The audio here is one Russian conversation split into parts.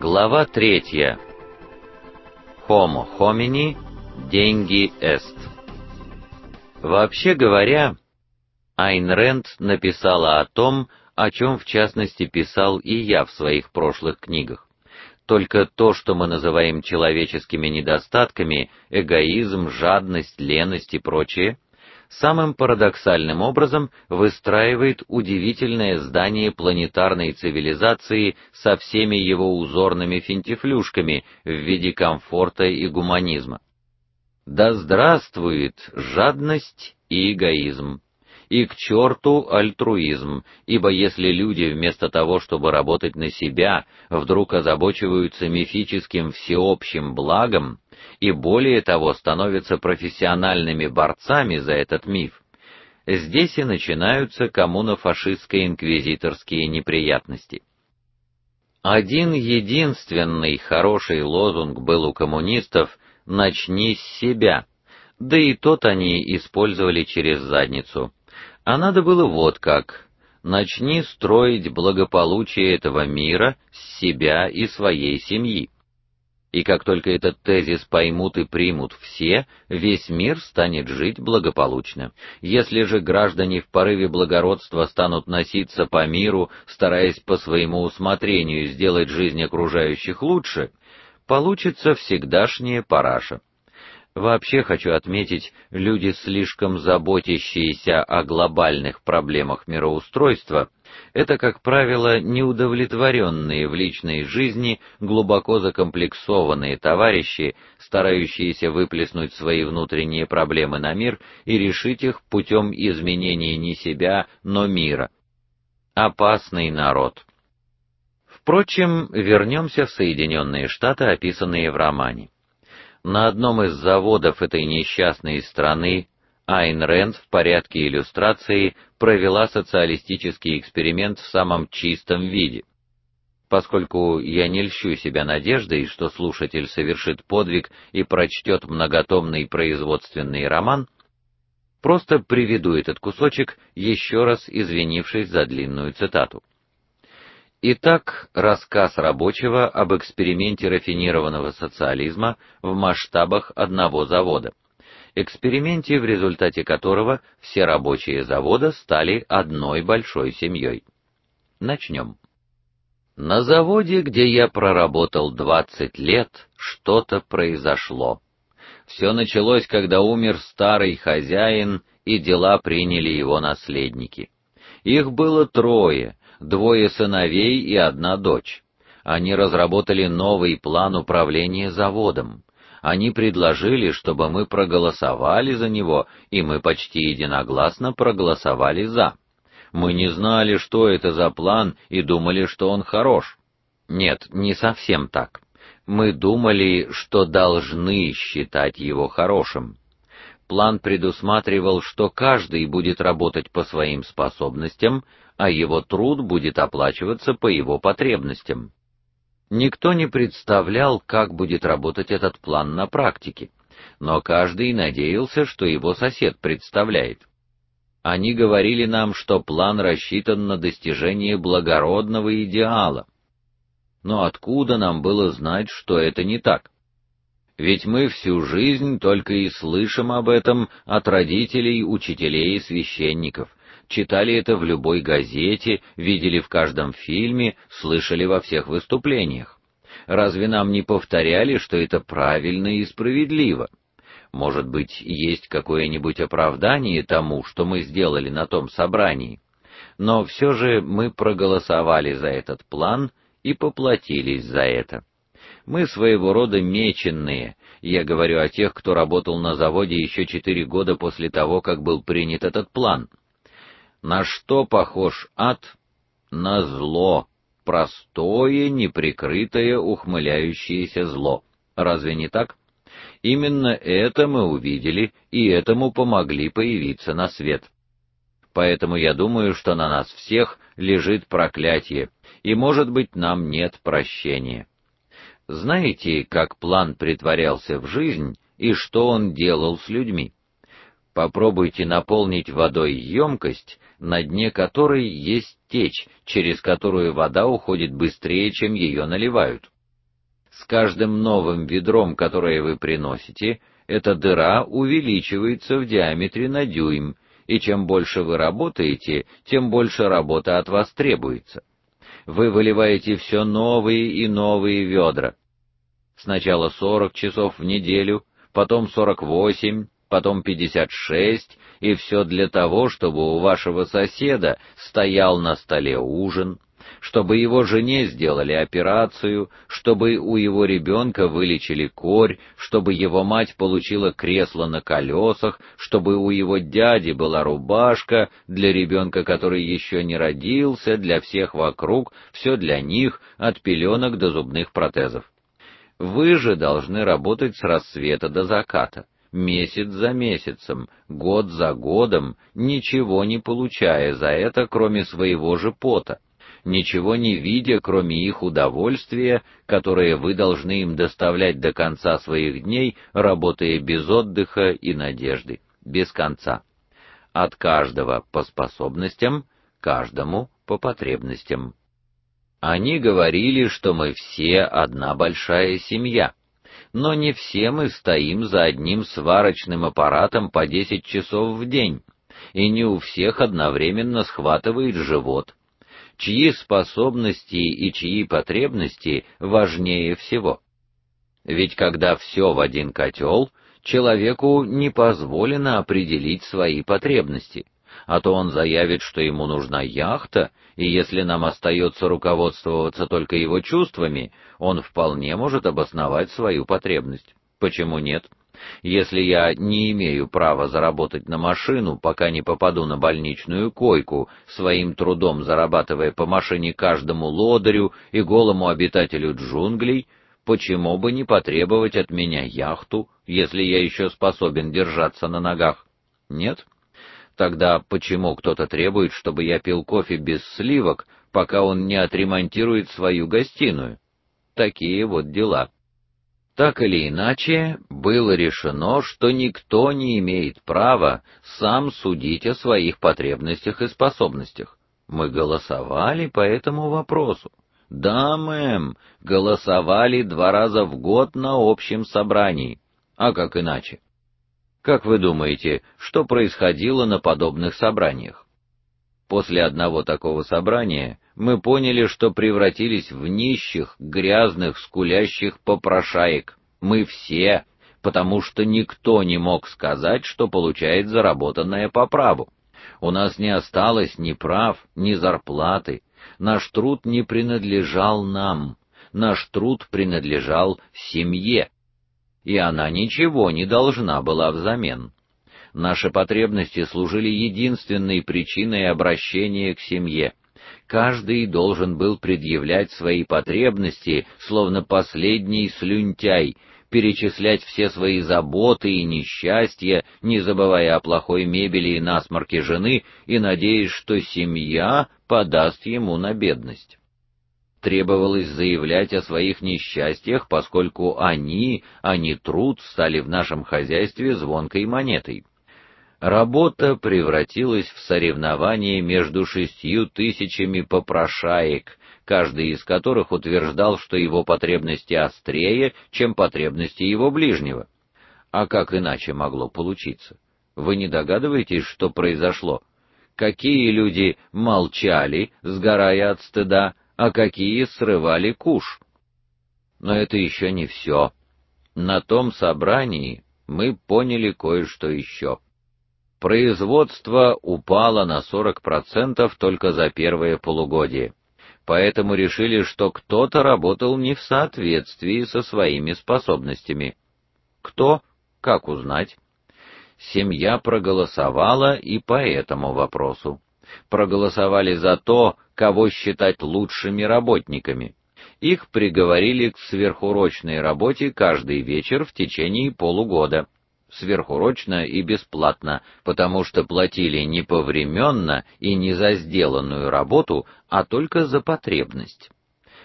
Глава третья. Homo homini деньги est. Вообще говоря, Айн Рэнд написала о том, о чем в частности писал и я в своих прошлых книгах. Только то, что мы называем человеческими недостатками, эгоизм, жадность, леность и прочее, самым парадоксальным образом выстраивает удивительное здание планетарной цивилизации со всеми его узорными финтифлюшками в виде комфорта и гуманизма. Да здравствует жадность и эгоизм! И к черту альтруизм, ибо если люди вместо того, чтобы работать на себя, вдруг озабочиваются мифическим всеобщим благом, и более того становятся профессиональными борцами за этот миф. Здесь и начинаются коммуно-фашистско-инквизиторские неприятности. Один единственный хороший лозунг был у коммунистов начни с себя. Да и тот они использовали через задницу. А надо было вот как: начни строить благополучие этого мира с себя и своей семьи. И как только этот тезис поймут и примут все, весь мир станет жить благополучно. Если же граждане в порыве благородства станут носиться по миру, стараясь по своему усмотрению сделать жизнь окружающих лучше, получится всегдашняя параша. Вообще хочу отметить, люди, слишком заботящиеся о глобальных проблемах мироустройства, это, как правило, неудовлетворенные в личной жизни, глубоко закомплексованные товарищи, старающиеся выплеснуть свои внутренние проблемы на мир и решить их путем изменения не себя, но мира. Опасный народ. Впрочем, вернемся в Соединенные Штаты, описанные в романе. На одном из заводов этой несчастной страны Айн Рэнд в порядке иллюстрации провела социалистический эксперимент в самом чистом виде. Поскольку я не льщу себя надеждой, что слушатель совершит подвиг и прочтет многотомный производственный роман, просто приведу этот кусочек, еще раз извинившись за длинную цитату. Итак, рассказ рабочего об эксперименте рафинированного социализма в масштабах одного завода. Эксперименте, в результате которого все рабочие завода стали одной большой семьей. Начнем. На заводе, где я проработал 20 лет, что-то произошло. Все началось, когда умер старый хозяин, и дела приняли его наследники. Их было трое: двое сыновей и одна дочь. Они разработали новый план управления заводом. Они предложили, чтобы мы проголосовали за него, и мы почти единогласно проголосовали за. Мы не знали, что это за план, и думали, что он хорош. Нет, не совсем так. Мы думали, что должны считать его хорошим. План предусматривал, что каждый будет работать по своим способностям, а его труд будет оплачиваться по его потребностям. Никто не представлял, как будет работать этот план на практике, но каждый надеялся, что его сосед представляет. Они говорили нам, что план рассчитан на достижение благородного идеала. Но откуда нам было знать, что это не так? Ведь мы всю жизнь только и слышим об этом от родителей, учителей и священников. Читали это в любой газете, видели в каждом фильме, слышали во всех выступлениях. Разве нам не повторяли, что это правильно и справедливо? Может быть, есть какое-нибудь оправдание тому, что мы сделали на том собрании? Но все же мы проголосовали за этот план и поплатились за это. Мы своего рода меченные. Я говорю о тех, кто работал на заводе еще четыре года после того, как был принят этот план. На что похож ад? На зло, простое, неприкрытое, ухмыляющееся зло. Разве не так? Именно это мы увидели, и этому помогли появиться на свет. Поэтому я думаю, что на нас всех лежит проклятие, и, может быть, нам нет прощения. Знаете, как план притворялся в жизнь и что он делал с людьми? Попробуйте наполнить водой емкость, на дне которой есть течь, через которую вода уходит быстрее, чем ее наливают. С каждым новым ведром, которое вы приносите, эта дыра увеличивается в диаметре на дюйм, и чем больше вы работаете, тем больше работы от вас требуется. Вы выливаете все новые и новые ведра. Сначала 40 часов в неделю, потом 48, потом 56, и все для того, чтобы у вашего соседа стоял на столе ужин, чтобы его жене сделали операцию, чтобы у его ребенка вылечили корь, чтобы его мать получила кресло на колесах, чтобы у его дяди была рубашка для ребенка, который еще не родился, для всех вокруг, все для них, от пеленок до зубных протезов. Вы же должны работать с рассвета до заката месяц за месяцем, год за годом, ничего не получая за это, кроме своего же пота, ничего не видя, кроме их удовольствия, которое вы должны им доставлять до конца своих дней, работая без отдыха и надежды, без конца. От каждого по способностям, каждому по потребностям. Они говорили, что мы все одна большая семья но не все мы стоим за одним сварочным аппаратом по 10 часов в день, и не у всех одновременно схватывает живот. Чьи способности и чьи потребности важнее всего? Ведь когда все в один котел, человеку не позволено определить свои потребности а то он заявит, что ему нужна яхта, и если нам остается руководствоваться только его чувствами, он вполне может обосновать свою потребность. Почему нет? Если я не имею права заработать на машину, пока не попаду на больничную койку, своим трудом зарабатывая по машине каждому лодырю и голому обитателю джунглей, почему бы не потребовать от меня яхту, если я еще способен держаться на ногах? Нет? Тогда почему кто-то требует, чтобы я пил кофе без сливок, пока он не отремонтирует свою гостиную? Такие вот дела. Так или иначе, было решено, что никто не имеет права сам судить о своих потребностях и способностях. Мы голосовали по этому вопросу. Да, мэм, голосовали два раза в год на общем собрании. А как иначе? Как вы думаете, что происходило на подобных собраниях? После одного такого собрания мы поняли, что превратились в нищих, грязных, скулящих попрошаек. Мы все, потому что никто не мог сказать, что получает заработанное по праву. У нас не осталось ни прав, ни зарплаты. Наш труд не принадлежал нам. Наш труд принадлежал семье и она ничего не должна была взамен. Наши потребности служили единственной причиной обращения к семье. Каждый должен был предъявлять свои потребности, словно последний слюнтяй, перечислять все свои заботы и несчастья, не забывая о плохой мебели и насморке жены и надеясь, что семья подаст ему на бедность требовалось заявлять о своих несчастьях, поскольку они, а не труд, стали в нашем хозяйстве звонкой монетой. Работа превратилась в соревнование между шестью тысячами попрошаек, каждый из которых утверждал, что его потребности острее, чем потребности его ближнего. А как иначе могло получиться? Вы не догадываетесь, что произошло? Какие люди молчали, сгорая от стыда, а какие срывали куш. Но это еще не все. На том собрании мы поняли кое-что еще. Производство упало на 40% только за первое полугодие. Поэтому решили, что кто-то работал не в соответствии со своими способностями. Кто? Как узнать? Семья проголосовала и по этому вопросу проголосовали за то, кого считать лучшими работниками. Их приговорили к сверхурочной работе каждый вечер в течение полугода. Сверхурочно и бесплатно, потому что платили не повременно и не за сделанную работу, а только за потребность.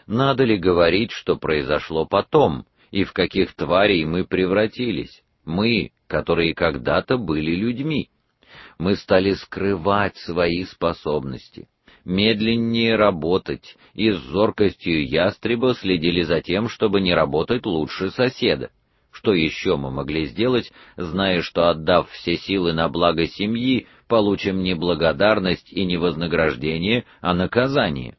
Надо ли говорить, что произошло потом и в каких тварей мы превратились? Мы, которые когда-то были людьми мы стали скрывать свои способности. Медленнее работать и с зоркостью ястреба следили за тем, чтобы не работать лучше соседа. Что еще мы могли сделать, зная, что отдав все силы на благо семьи, получим не благодарность и не вознаграждение, а наказание?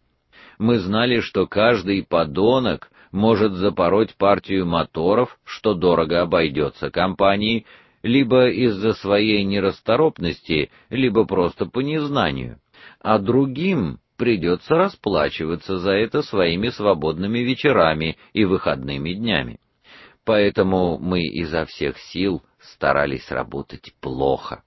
Мы знали, что каждый подонок может запороть партию моторов, что дорого обойдется компании, либо из-за своей нерасторопности, либо просто по незнанию, а другим придется расплачиваться за это своими свободными вечерами и выходными днями. Поэтому мы изо всех сил старались работать плохо.